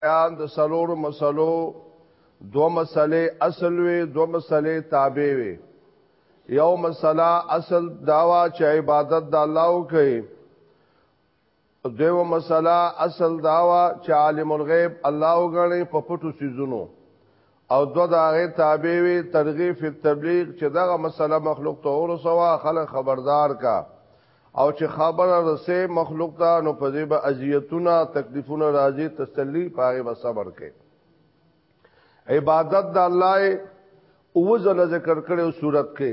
بیان د سلور مسلو دو مسلې اصل وي دو مسلې تابع وي یو مسله اصل داوا چې عبادت د الله وکي دیو مسله اصل داوا چې عالم الغیب الله وګڼي په پټو سيزونو او دوه د هغې تابع وي، ترغیب فی التبلیغ، چې دغه مسئله مخلوق ته ورسوه، خلک خبردار که، او چې خبره رسې مخلوق ته نو په دې به اذیتونه، تکلیفونه راځي، تسلی، په هغې به صبر کوې. عبادت د الله یې اووه ځله ذکر کړی صورت کې،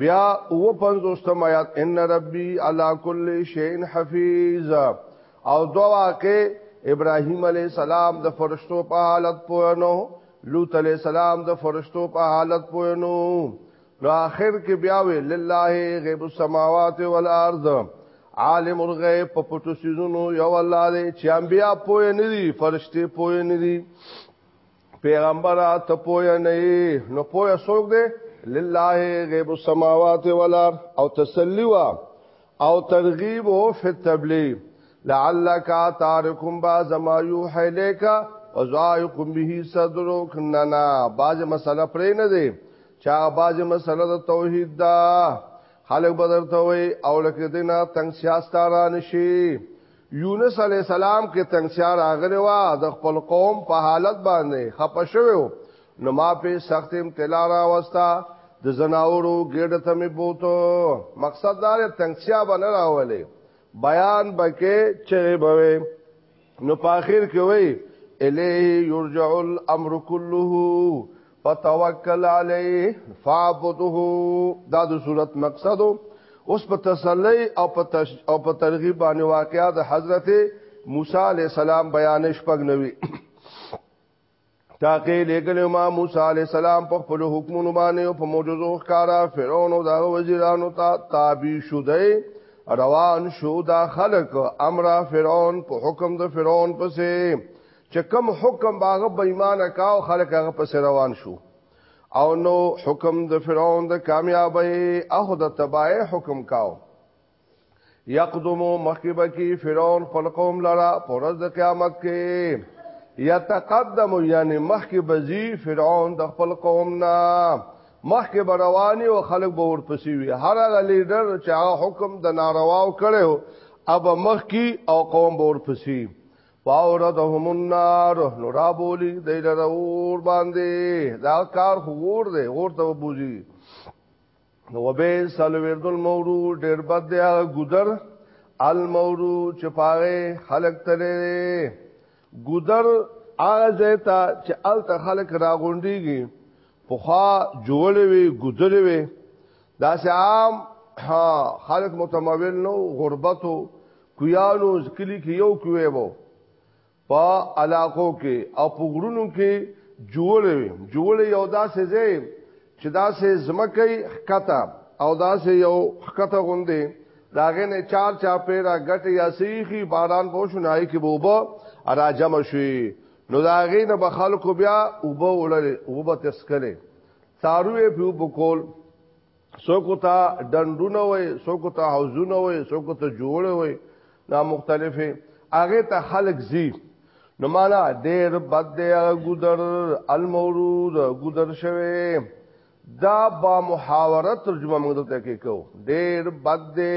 بیا او پنځوستم آیات ان ربی علی کل شیء حفیظ او دوا کې ابراهیم علی السلام د فرشتو په حالت پوهنو لوط علی السلام د فرشتو په حالت پوهنو نو اخر کې بیا وی لله غیب السماوات والارض عالم الغیب په پټو سيزونو یو الله دی چې انبیا پوه نه دي فرشتي پوه نه دي پیغمبر ته پوهه نه نو پوهه څوک دی لله غیب السماوات والارض او تسلی وا او ترغیب او فی التبلیغ لعلک تارکم باز ما یوحی الیک وزایق به صدرک ننا باز مسله پرې نه دی چا باز مسله د توحید دا خلق بدرته وي او لکه دینا تنگ سیاست را نشي یونس علی السلام کې تنگسیا راغلی و د خپل قوم په حالت باندې خپه شوی و نو ما په سخت امتلا را وستا د زناورو ګډه ته مې بوتو مقصد دا دی تنگسیا باندې راولې بیان بکې چې بوي نو په اخر کې وای الیه یرجع الامر كله فتوکل علیه فعبده دا د صورت مقصد اوس په تسلی او په تش... او په ترغیب باندې واقعا د حضرت موسی علی السلام بیان شپږ نوي تاکه لګل ما موسی علی السلام په خپل حکمونو باندې او په معجزو ښکارا فرعون او دا وزیرانو ته تابع شوه روان شو دا خلق امر فرعون په حکم د فرعون پسې چې کوم حکم باغ بېمانه کا او خلک هغه پس روان شو او نو حکم د فرعون د کامیابی او د تبای حکم کاو یقدمو مخکبه کی فرعون خپل قوم لرا پرز د قیامت کې یتقدم یعنی مخکبه زی فرعون د خپل قوم نه مخکبه رواني او خلک به ورپسې وي هر هغه لیډر چې هغه حکم د نارواو کړو اب مخکی او قوم به ورپسې فاوردهم النار نو را بولی دی لره اور باندې دا کار خو اور دی اور ته بوزي نو به سلویرد المورو ډیر بد دی هغه ګذر المورو چې پاره خلق تلې ګذر هغه ځای ته چې ال ته خلق راغونډيږي پوخا جوړ وي ګذر وي دا سه عام ها خلق متمول نو غربتو کویانو کلی کې یو کوی وو په علاقو کې او په غرونو کې جوړې جوړې یو داسې ځای چې داسې زمکه حکته او داسې یو حکته غوندې داغه نه چار چا پیرا غټ یا سیخي باران بو شنای کې بوبا راجم شوي نو داغه نه به خلکو بیا وبو ولر وبو تسکره ساروې په بکول سوکو ته ډنډونه وای سوکو ته حوزونه وای سوکو ته جوړ وای دا مختلفه هغه ته خلق زی نو معنا ډېر بد دی هغه ګذر المورود ګذر شوه دا با محاوره ترجمه موږ ته کې کو ډېر بد دی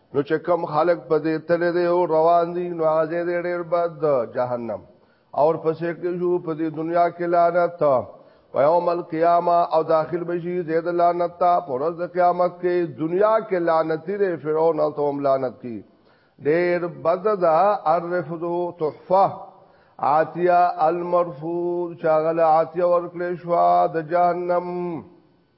نو چې کم خلق په دې تل دی او روان دي نو هغه دې ډېر بد جهنم اور پسې کې جو په دې دنیا کې لعنت او یوم القیامه او داخل بشي زید لعنت ته پر ورځ قیامت کې دنیا کې لعنت لري فرعون او توم لعنت کی ډېر بد دا عرفذو تحفه عاتیه المرفوض شاغل عاتیه ورکړې شو د جهنم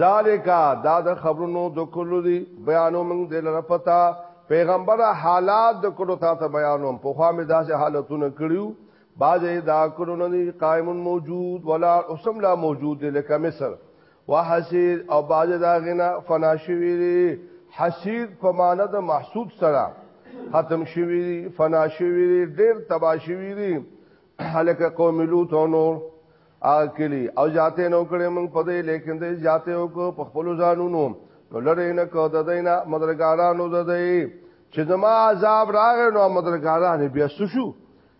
ذالک دا د خبرونو د کلو دی بیانو موږ د لره پتا پیغمبر حالات د کلو تا ته بیانوم په خوا مې داسې حالتونه کړیو بعضې دا کلو نه دی قائم موجود ولا اسم لا موجود دی لکه مصر وحسیر او بعضې دا غنا فنا شوی دی حسیر په معنی د محسود سره ختم شوی دی فنا شوی دی ډېر تبا شوی دی حالک قوم لوط او نور اکلی او جاته نو کړي موږ په دې لیکن دې جاته او کو په خپل ځانونو نو لری نه کو د دینه مدرګارانو د دې چې زما عذاب راغ نو مدرګاران بیا شو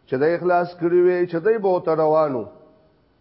چې د اخلاص کړی وي چې دې بہت روانو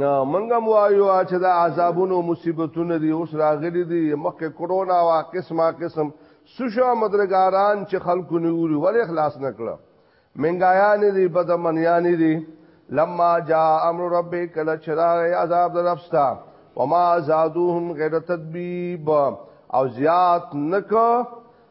نه منګم وایو چې دا عذابونو مصیبتونه دي اوس راغلي دي مخکې کرونا وا قسمه قسم سوشا مدرګاران چې خلکو نیوري ولې خلاص نکړه منګایان دي بدمنیان دي لما جاء امر ربک کله چې راغی عذاب درفستا وما زادوهم غیر تدبیب او زیات نکړه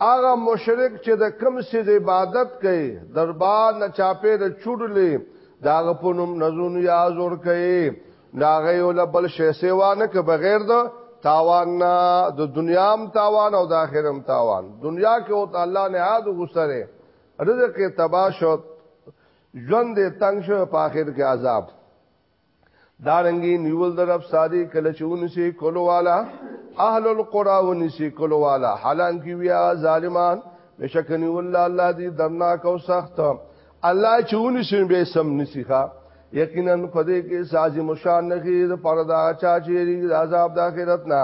هغه مشرک چې د کم سیز عبادت کوي دربار نه چاپې د چوډلې داغه په نوم نزون یا زور کوي ناغه یو لبل شې سیوا نه که بغیر د تاوان نه د دنیا هم تاوان او د آخرت هم تاوان دنیا کې او تعالی نه عاد غسره رزق تباشو ژوند تنگ شو په آخر کې عذاب دارنګي نیول در رب ساري کله چې ونسي کولو والا اهل القرى ونسي کولو والا حالانکه ویا ظالمان بشکنی والله الله دې درناک او سخت الله چې ونسي به سم نسيخه یقینا پدې کې سازي مشان نه کې د پردا چا چې عذاب د آخرت نه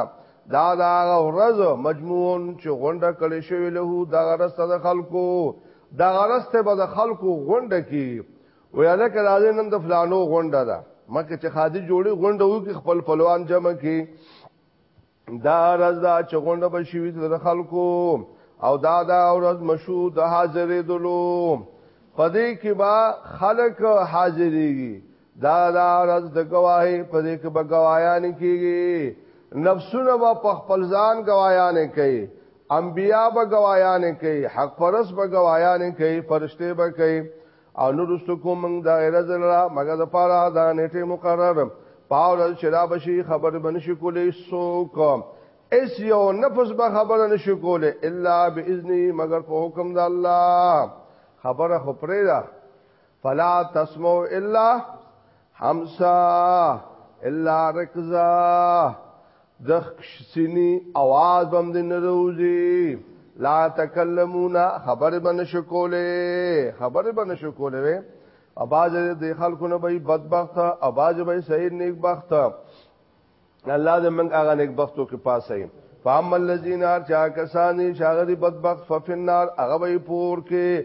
دا دا ورځ مجموعون چې غونډه کړي شوی له دا غرسته د خلکو دا غرسته به د خلکو غونډه کې وی الک راځي نن د فلانو غونډه ده مکه چې خادي جوړي غونډه وو کې خپل پلوان جمع کی دا راز دا چې غونډه به شي د خلکو او دا دا ورځ مشو د حاضرې دلو پدې کې با خلک حاضرېږي دا دا ورځ د گواهی پدې کې به گوايان کیږي نفسونه به په خپل ځان گوايان کوي انبیا به گوايان کوي حق پرس به گوايان کوي فرشته به کوي او نو رستو کوم موږ د غیر زلرا مګر د پاره دا نیټه مقرر پاول شراب شي خبر بنشي کولې سوک اس یو نفس به خبر نشي کولې الا باذن مگر په حکم د الله خبره خو پرې ده فلا تسمو الا حمسا الا رکزا دخکشسینی اواز بم دی نروزی لا تکلمونا خبر بن شکوله خبر بن شکوله وی اباز دی خلکو نه بی بدبخت اباز بی سید نیک بخت الله دې موږ هغه نیک بختو کې پاسه فام الذین چا کسانی شاغری بدبخت ففنار هغه به پور کې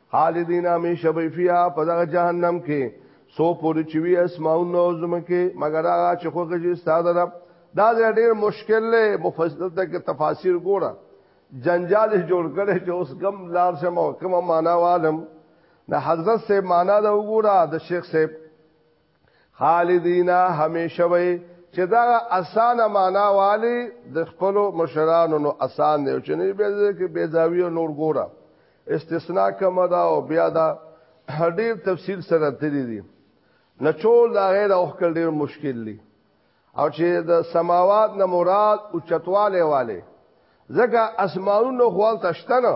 خالدین همیشه به فیا په دغه جهنم کې سو پوری چې وی اسماو نو زمکه مگر هغه چې خوږه چې استاد رب دا ډېر مشکل له مفصل ته کې تفاسیر ګوره جنجال جوړ کړي چې اوس کم لار سم او کم معنا عالم د حضرت سے معنا دا وګوره د شیخ صاحب خالدینا همیشه وي چې دا اسانه معنا والی د خپل مشرانو نو اسان دی چې نه به کې بیزاوی او نور ګوره استثناء کوم دا او بیا دا ډیر تفصیل سره تری دي نچول دا غیر او خپل ډیر مشکل دی او چې د سماوات نه مراد او چتواله والے ځکه اسمانونو خوال تشتنه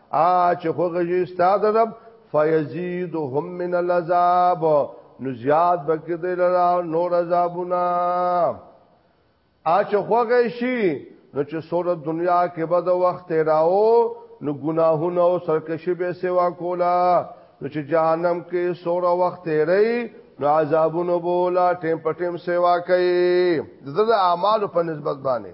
ا چې خوږی استاد رب فیزيدهم من العذاب نو زیاد بکې دی لرا نور عذابونه ا چې خوږی شي نو چې سوره دنیا کې به د وخت راو نو ګناهونه او سرکشي به سیوا کولا نو چې جهنم کې سوره وخت ری نو عذابونه بولا ټیم پټیم سیوا کوي د اعمالو په نسبت باندې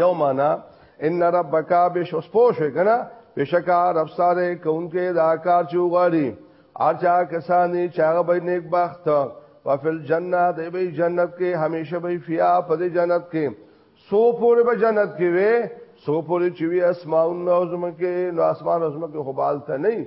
یو معنا ان ربک بش اوس پوه شو کنه بشکا رب ساره کونکي دا کار چې وغړي ارچا کسانی چاغه به نیک بخت وفل جنہ دی به جنت کې همیشه به فیا په دې جنت کې سو پورې به جنت کې وي سو پورې چې وي اسماء او زمکه نو اسمان او زمکه خو بالته نه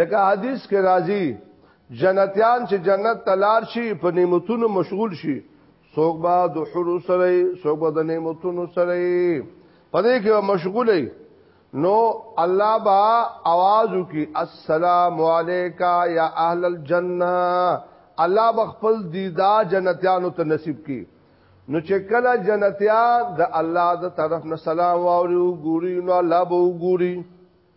لکه حدیث کې راځي جنتیان چې جنت تلار شي په نعمتونو مشغول شي څوک به د حور سره څوک به د نعمتونو سره پدې کې مشغولې نو الله با आवाज وکي السلام علیکا یا اهل الجنه الله بخپل دیدا جنتیانو ته نصیب کی نو چې کله جنتیا د الله د طرف نه سلام واوري ګوري نو الله به ګوري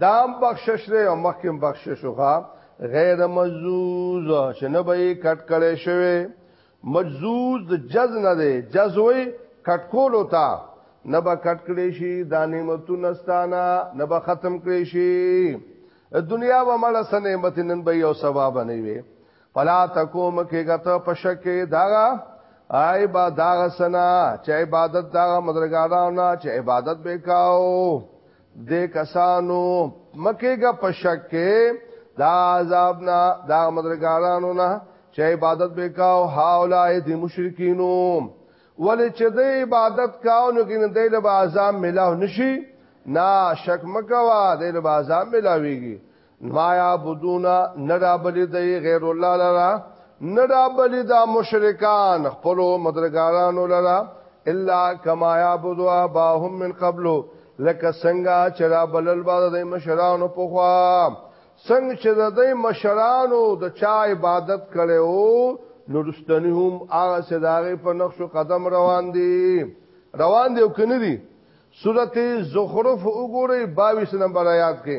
دام بخشش دی او مخکم بخشش وغا غیر مجزوز چې نه به کټ کړي شوی مجزوز د جز نه دی جزوي کټ کول وتا نه به کټ کړي شي دا نعمتونه ستانه نه به ختم کړي شي دنیا و مړه سن نعمت نن به یو ثواب نه وي فلا تکوم کې غته پشکه داغه آی با داغه سنا چې عبادت داغه مدرګارانه چې عبادت وکاو دې کسانو مکهګه په شک کې دا عذاب نه دا مدرګارانو نه چې عبادت وکاو هاولای دي مشرکینو ولې چې د عبادت کاو نو کې نه د عذاب ملاو نشي نا شک مکوا د عذاب ملاويږي ما یعبدون ندا بلی دی غیر الله لرا ندا بلی دا مشرکان خپل مدرګارانو لرا الا کما یعبدو اباهم من قبلو لکه څنګه چې را بلل بعد د مشرانو په خوا څنګه چې د دې مشرانو د چا عبادت کړو نو رستنی هم هغه صداغه په نقش قدم روان دي روان دي او کنه دي سورته زخرف وګورئ 22 نمبر آیات کې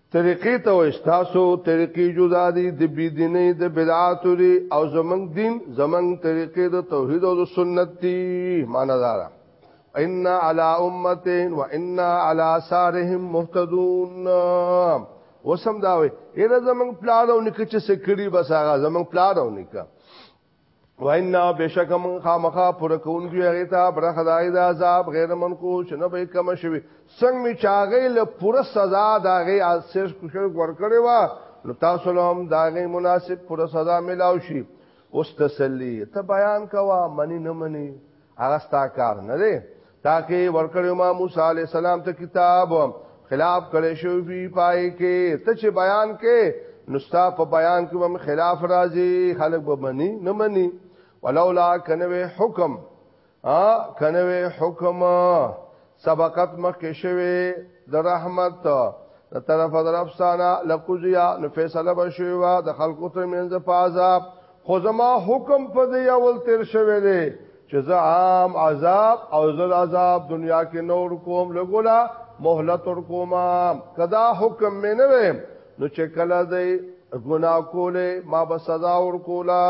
طریقې ته وای تاسو طریقې جدا دي د بی دیني د بدعات لري او زمنګ دین زمنګ طریقې د توحید او د سنت دي معنا دا ده ان علی امته و ان علی سارهم مهتدون وسم دا وای اې زمنګ پلان او نکچ سکړي بس هغه زمنګ پلان او نکا وینا بشکم خامخا پر کون کی هغه ته پر خدای د عذاب غیر من کو شنه به کم شوی څنګه می چاغې له پر سزا داغه اثر کوشل ورکړې وا نو تاسو لهم داغه مناسب پر سزا ملاو شي اوس تسلی ته بیان کوا منی نه منی هغه ستا کار نه دی تاکي ورکړیو ما موسی علی السلام ته کتاب خلاف کړي شو پی پای کې ته چې بیان کې نستا په بیان کې هم خلاف راځي خلک به مني نه مني ولولا کنوي حکم ا کنوي حکم سبقت مکه شوی د رحمت د طرف درف سانا لقضیا نو فیصله بشوی وا د خلقو تر منځ په عذاب خو زما حکم په دې اول تیر شوه دی چې زه عام عذاب او زل عذاب دنیا کې نور کوم لګولا مهلت ور کوم کدا حکم مې نه وې نو چې کله دې ګنا کولې ما به سزا ور کولا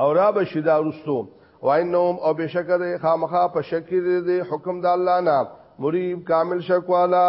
او را به شیدا رستو وینهم او بشکر خامخا په شکر دې حکم د الله نه مریب کامل شکوالا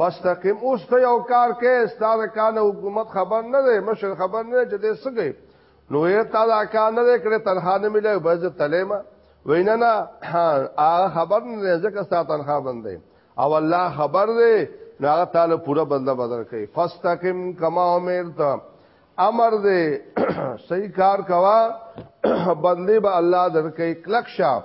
فاستقیم اوس ته یو کار کې ستاره کانه حکومت خبر نه دی مشر خبر نه چې دې سګي نو یې تعالی کار نه کړې تنها نه ملې بز تلیما وینا نه هغه خبر نه ځکه ستاسو تنها باندې او الله خبر دی نو هغه تعالی پورا بدله بدل کوي فاستقیم کما امرت امر دی صحیح کار کوا بدلی به الله درکې کلک شاپ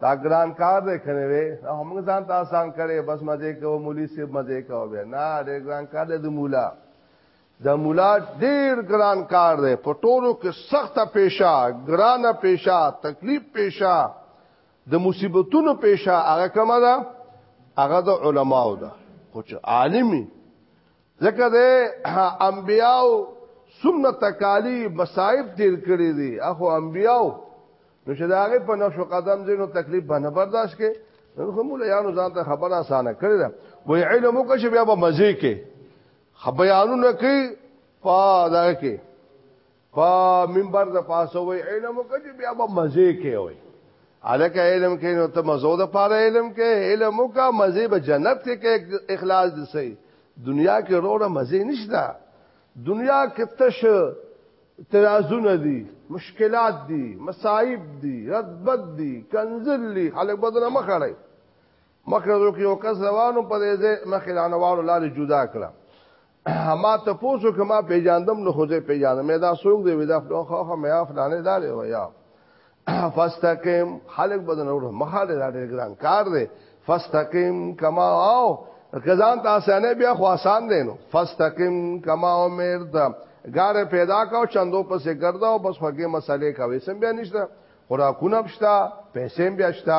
دا ګران کار دی کنه وی هم ځان ته آسان کړي بس مزه کوو مولوی سی مزه کوو بیا نه ډېر ګران کار دی د مولا د مولا ډېر ګران کار دی په ټولو کې سخته پیشه ګرانه پیشه تکلیف پیشه د مصیبتونو پیشه هغه کومه ده هغه د علماو ده خو چې عالمي ځکه د انبیاو سمنه تکالی مصائب تیر کړی دي اخو انبیاو نو چې داغه په نقش قدم زینو تکلیف باندې برداشت کې نو هم له یانو ځان ته خبره اسانه کړی دا وای علم وکړي چې بیا به مزه کې خبيانونه کوي په داغه کې په منبر د پاسه وای علم کوي بیا به مزه کې وای الکه علم کې نو ته مزو د پاره علم کې علم کا مزه به جنت کې کې اخلاص دي سي دنیا کې روړه مزه نشته دنیا کې تش ترازونه دي مشکلات دي مصايب دي رتبت دي کنزل دي خلک بدل مخړي مخړو کې یو کس روانو په دې مخې روانو لارې جدا کړه ما ته پوسو کما پیجاندم نو خوځه پیجاندم مې دا سوق دی ودا خو خو مې اف دانه دار و یا فاستقم خلق بدن اور مخاله دا ډېر ګران کار دی فاستقم کما او کزان تاسو نه بیا خو آسان دی نو فاستقم کما عمر دا غاره پیدا کاو چندو پسې ګرځا او بس هغه مسالې کوي سم بیا نشته خوراکونه بشتا پیسې بیا شتا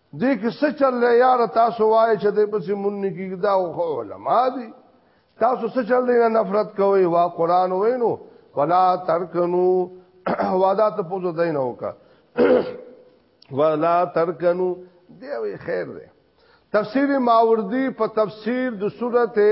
دې کې څه چل لري یار تاسو وایي چې دې پسې مونږ نه کیږي دا خو علما دي تاسو څه چل لري نفرت کوي وا قران وینو ولا ترکنو وادا ته پوزو دین وکا ولا ترکنو دی وی خیر دی تفسیر ماوردی په تفسیر د سورته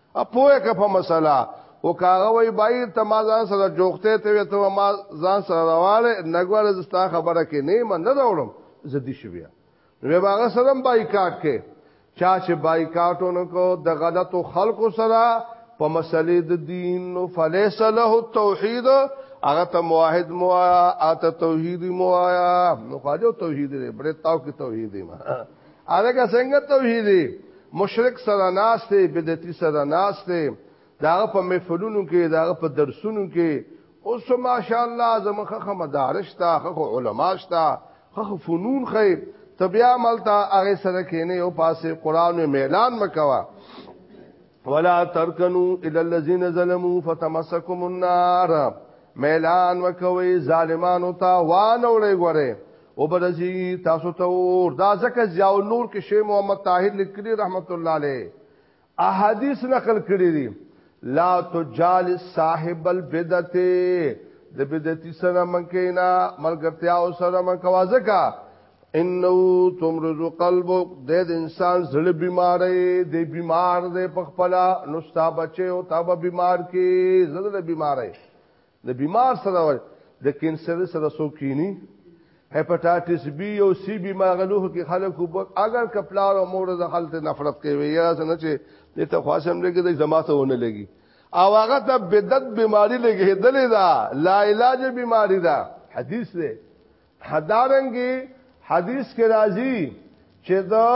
اپوه که په مسله او کاغه وای بای ته ما ځان سره جوخته ته ته ما ځان سره راواله نګوال زستا خبره کې نه من نه راوړم زدي شو بیا نو باغه سره بایکاټ کې چا چې بایکاټونو کو د غلطو خلکو سره په مسلې د دین نو فلیس له التوحید هغه ته موحد موایا اته توحید موایا نو خاجو توحید دې بڑے تاو کې توحید ما الګه څنګه توحیدی مشرک سره ناس دی بدعتي سره ناس دی داغه په محفلونو کې داغه په درسونو کې اوس ماشاءالله زمخه خه مدارس تا خه علما شتا خه فنون خه تبیا ملتا هغه سره کینه او پاسه قران او اعلان مکوا ولا ترکنوا الى الذين ظلموا فتمسكم النار ميلان وکوي ظالمانو ته وانه وړي غره او برزي تاسو ته اور دا ځکه ضیاء نور کې شیخ محمد طاهر لیکلی رحمت الله علیه احادیث نقل کړی دي لا تجال صاحب البدعه د بدعتي سره منکینا ملګرتیا او سره منکوا ځکه انه تمرز قلب د انسان زړه بیمارې د بیمار د پخپلا نستا بچي او تابه بیمار کې زړه بیمارې د بیمار سره وای د کینسر سره سو کینی هپاتایټس بی او سی بی ماغلوه کې خلک وبک اگر کپلار او مور د حالت نفرت کوي یا څنګه چې د تخواسم لګي د جماعته ونه لګي او هغه ته بدعت بیماری لګي دلې دا لا علاج بیماری دا حدیث دی حدارنګي حدیث کې راځي چې دا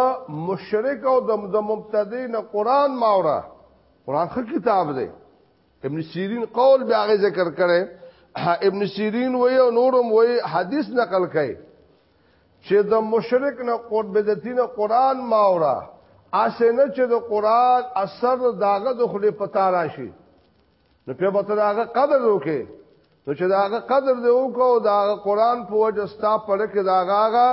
مشرک او د مبتدی نه قران ماوره قران خو کتاب دی ابن سیرین قول بیا غي ذکر کړي ابن سیرین وی او نورم وی حدیث نقل کړي چې د مشرک نه قول بدعتین قران ماورا اسنه چې د قران اثر داغه د خلی پتا راشي نو په بتر هغه قدر وکي نو چې داغه قدر دی وکاو داغه قران په وجه ستا پر کې داغه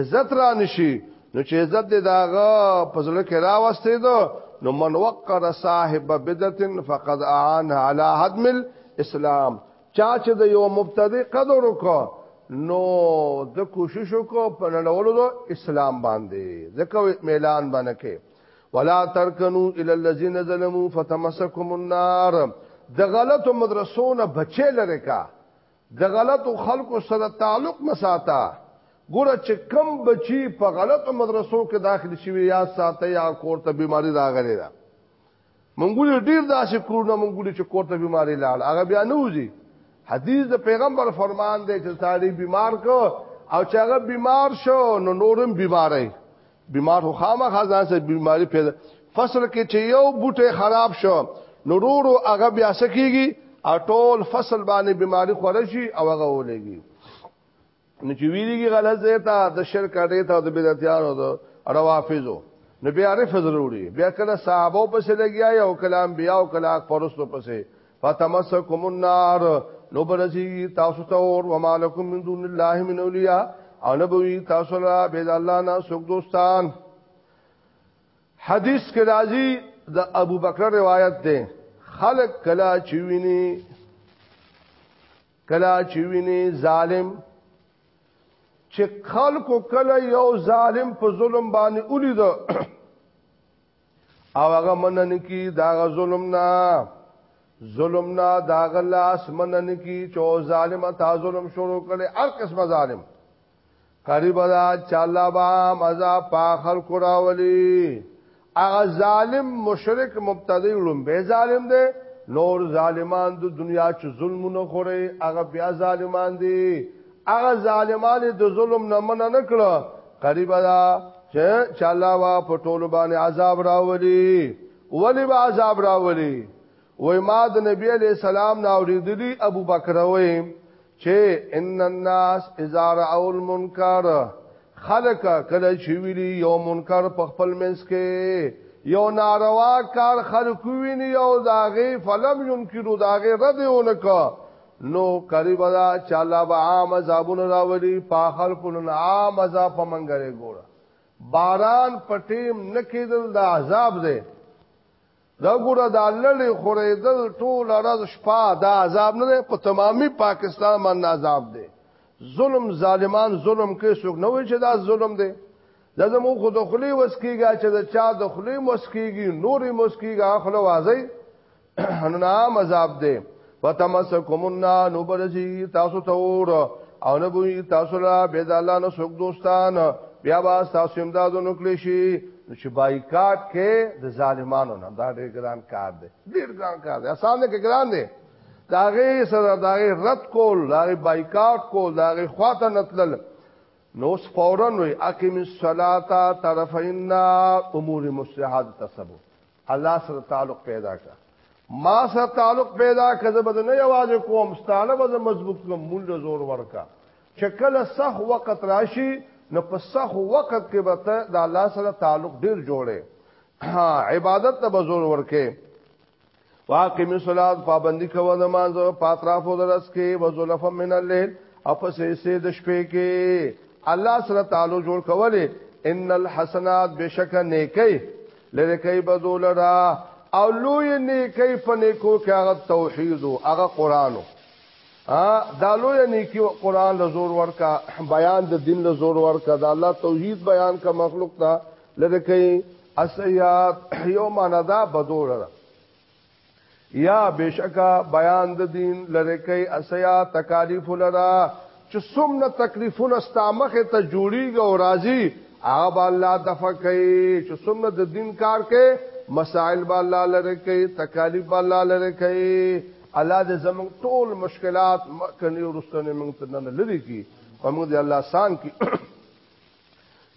عزت را نشي نو چې عزت دی داغه پزړ کې را وستي دو نو من وقر صاحب بدعت فقد اعان على هدم الاسلام چا چې د یو مبتدی قدر وکاو نو د کوشش وکړو په نړولو د اسلام باندې ځکه میلان باندې کې ولا ترکنو الى الذين ظلموا فتمسكم النار د غلطو مدرسو نه بچی لره کا د غلطو خلکو سره تعلق مساته ګوره چې کم بچی په غلطو مدرسو کې داخل شوی یا ساته یا کور ته بیماری راغلی ده مونږ ګورو ډیر داسې کورونه مونږ ګورو چې کور ته بیماری لاړ هغه بیا نه وځي حدیث د پیغمبر فرمان دی چې ساری بیمار کو او چې هغه بیمار شو نو نورم بیماری بیمار خو خامخا ځان سره بیماری پیدا فصل کې چې یو بوټي خراب شو نو ورو هغه بیا سکیږي او ټول فصل باندې بیماری خورشي او هغه ولګي نو چې ویریږي غلط ځای ته د شرک اډې ته د بدعتیانو د روافضو نو بیا عارف ضروري بیا کله صحابه پسې لګیا یو کلام بیا او کله پرستو پسې فتمسکم النار نو برسی تاسو ته اور ومالکم من دون الله من اولیاء او نبوی تاسو لا بيد الله نه سوک دوستان حدیث کې راځي د ابو بکر روایت ده خلق کلا چوینی کلا چې ویني ظالم چې خلکو کله یو ظالم په ظلم باندې ولید او هغه منن کی دا ظلم نه ظلم نه دا غلاس منن کی چې ظالم تا ظلم شروع کړي هر قسمه ظالم قریب دا چاله با مزا پاخل کراولی اغا ظالم مشرک مبتدی لنبه ظالم ده نور ظالمان د دنیا چې ظلمونه خوري هغه بیا ظالمان دي هغه ظالمان د ظلم نه من نه کړه قریب دا چې چاله وا په ټول باندې عذاب راولي ولی به عذاب راولي وای ما د نبی علی سلام نه اوریدلی ابو بکر وای چې ان الناس اذا راوا المنکر خلق کله چې ویلي یو منکر په خپل منځ کې یو ناروا کار خلق ویني یو داغه فلم ينکرو داغه رد اونکا نو قریب دا چې الله به عام عذابونه راولي په خلکو نه عام عذاب په منګره ګوره باران پټیم نکیدل دا عذاب دی دا ګوره دا لړې خورېدل ټول راز شپه دا عذاب نه دی په تمامي پاکستان باندې عذاب دی ظلم ظالمان ظلم کې څوک نه وي چې دا ظلم دی دا زمو خو دخلي وسکیږي چې دا چا دخلي مسکیږي نوري مسکیږي خپل وازي نو نام عذاب دی وتمسکمون نو برزي تاسو ته اور او نه بوي تاسو لا بيد الله نو سوک دوستان بیا با تاسو امدادو نکلی شي چې بایکاټ کې د ظالمانو نه دا ډېر ګران کار دی ډېر ګران کار دی اسان نه کې ګران دی داغه سره داغه رد کول داغه بایکاټ کول داغه خواته نتلل نو فورن وي اقیم الصلاتا طرفینا امور مصلحات تسبو الله سره تعلق پیدا کا ما سره تعلق پیدا کزه بده نه आवाज کوم ستانه به مضبوط کوم مونږ زور ورکا چکل صح وخت راشي نو په صح وخت کې به ته د الله سره تعلق ډیر جوړې عبادت ته بزور ورکه واقم الصلاه پابندی کوو نماز او پاترافو درس کې وظلف من الليل او په سې د شپې کې الله سره تعلق جوړ کولې ان الحسنات بشک نیکی لری کوي بدو لرا او لوی نیکی په نیکو کې هغه توحید او هغه قران ا دا لوی نیکی قران له زور ورکا بیان د دین له زور ورکا دا الله توحید بیان کا مخلوق ته لری کوي اسیات یو معنا دا بدو لرا یا بشکا بیان د دین لره کوي اسیا تکالیف لرا چې څومره تکلیفونه ستامخه ته جوړیږي او راځي هغه به الله دفع کوي چې څومره د دین کار کوي مسائل به الله لره کوي تکالیف به الله لره کوي الله دې زموږ ټول مشکلات مکني ورستنه موږ ته نه لري کی او موږ دې الله سان کی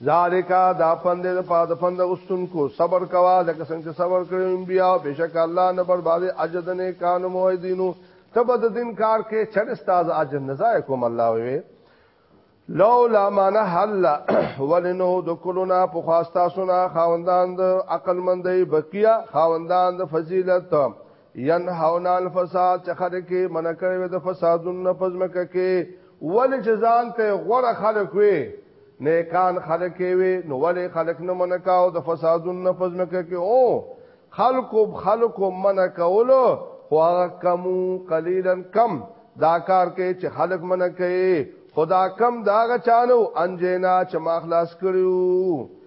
ذالک دا پند د پاد پند غستون کو صبر کوا لکه څنګه صبر کړو انبیا بشک الله نه برباد اجد نه کان موعدینو تبد دین کار کې چر استاد اجر نزای کوم الله وی لولا من حل ولنو د کلونا په خواستا سنا خاوندان د عقل مندي بقیا خاوندان د فضیلت ينهون الفساد چې خلک منع کوي د فسادونو نه پزمکه کې ول چې ځان ته غوړه خلک وي نیکان خلک وي نو ول خلک نه منع کاو د فسادونو نه پزمکه کې او خلکو خلکو منع کولو خو هغه کم قليلا کم دا کار کې چې خلک منع کوي خدا کم داغه چانو انجینا چې ما خلاص کړیو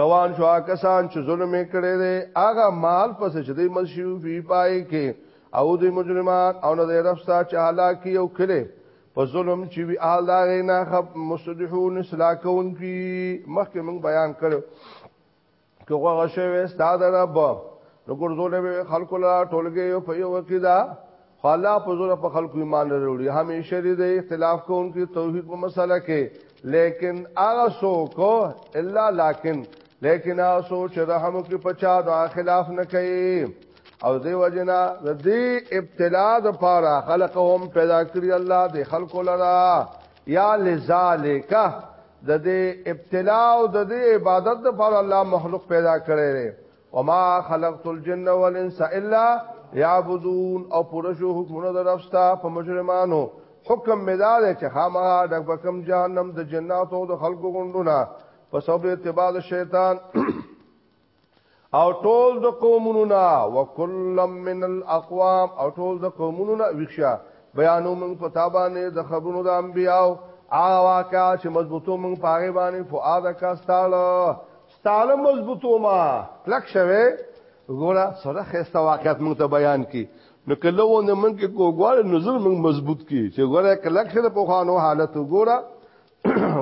روان شو کسان چې ظلم کړي دي هغه مال پس چې دی مشروفي پای کې او د مجرمان او نه د رفسا چې هلاکی او کړي په ظلم چې وی آل دا غینا خب مصدحون اصلاح کون کی مخکې موږ بیان کړو که غوغه شوی استاد رب نو ګرځولې خلکو لا ټولګي په یو کې دا خو الله په زور په خلکو ایمان وروړي همیشه دې د اختلاف کوونکو توحید په مسله کې لیکن هغه سو کو الا لکن لیکن هغه سو چې رحم کې پچا دا خلاف نه کوي او دې وجنا د دې ابتلا د پاره خلقهم پیدا کړی الله دې خلقو لرا یا لذالک د دې ابتلا او د دې عبادت د پاره الله مخلوق پیدا کړی وما خلقت الجن والانس الا يعبدون او پوره شو حکمونه د رب ستا په مجرمانو حکم مدار چې خامہ ډک بکم جهنم د جناتو د خلقو غوندونه په سبب اتباع شیطان او ټول د قومونو نا وکل من الاقوام او ټول د قومونو نا ویښه بیانو موږ په تابانه د خبرونو د انبیاو آوا کا چې مضبوطو موږ پاره باندې فؤاد کا ستاله تعالی مضبوطو ما کلک شوه ګوره سره خسته واقعیت مونږ ته بیان کی نو کله ونه مونږ کې کوګوال نظر مونږ مضبوط کی چې ګوره کلک شوه په خوانو حالت ګوره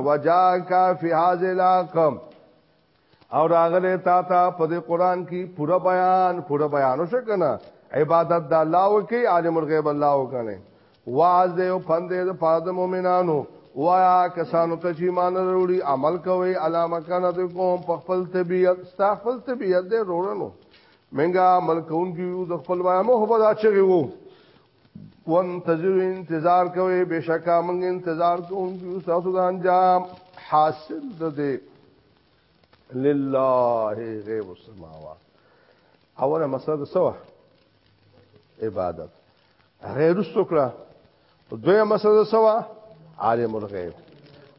وجاکا فی هذه الاقم او راغله تا ته په دې قران کې پورا بیان پورا بیان وشو کنه عبادت د الله او کې عالم الغیب الله او کنه واز دې او پند دې د پاره د مؤمنانو وایا کسانو ته چې مان وروړي عمل کوي علامه کنه د کوم په خپل طبيعت ستا خپل طبيعت دې وروړنو منګه عمل کوونکیو د خپل وای محبت اچغي وو وانتظر انتظار کوي بشکا موږ انتظار کوونکیو تاسو د انجام حاصل ده دې لله غیب السماوات اوله مسله سوا عبادت هغه رسو کړه دوی مسله سوا عالم الغیب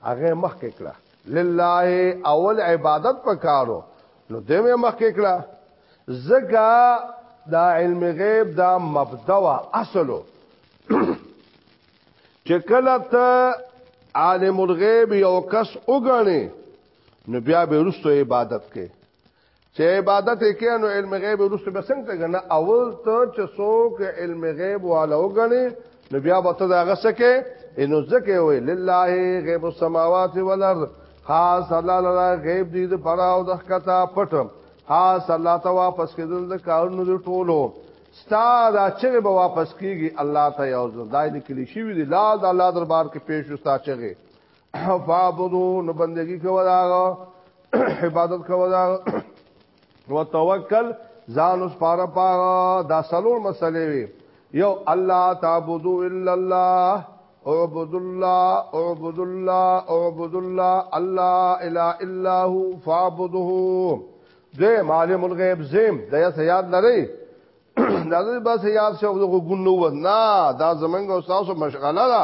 هغه مخ کې کړه لله اول عبادت پکارو نو دې مې مخ کې کړه زګه دا علم غیب دا مبدا وا اصلو چې کله ته عالم الغیب یو کس وګڼي نو بیا به رسو عبادت کې چې عبادت کې نو علم غیب ورسته به څنګه کنه اول ته چې څوک علم غیب والا وګڼي نو بیا به ته داغه سکه انو زکه وي لله غیب السماوات والارض خاص الله لرا غیب دې د پرا او د خطا پټ خاص الله ته واپس کېدل د کارونو د ټولو ستا دا چغه به واپس کیږي الله ته یو ځل دای لیکلی شوی دی لا د الله دربار کې پیش وستا چغه فعبدو نو بندگی کوه داغا عبادت کوه داغا و توکل ځان اوس پاره پاغا دا سلور مسلې وي یو الله تعبدو الا الله اعبد الله اعبد الله اعبد الله الله الا الا هو فعبده دې معلم الغیب زم دا یاد لري دا دې بس یاد شو غو ګونو نه دا زمنګ او تاسو مشغله ده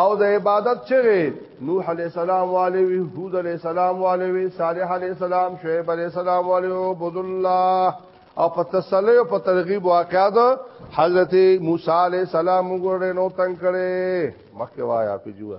او د عبادت چغه نوح علی السلام والے وی هود علی السلام والے وی صالح علی السلام شعیب علی السلام والے عبد الله او په تسلی او په ترغیب واقعا د حضرت موسی علی السلام وګړې نو تنگ کړي مخکې وایا په جوه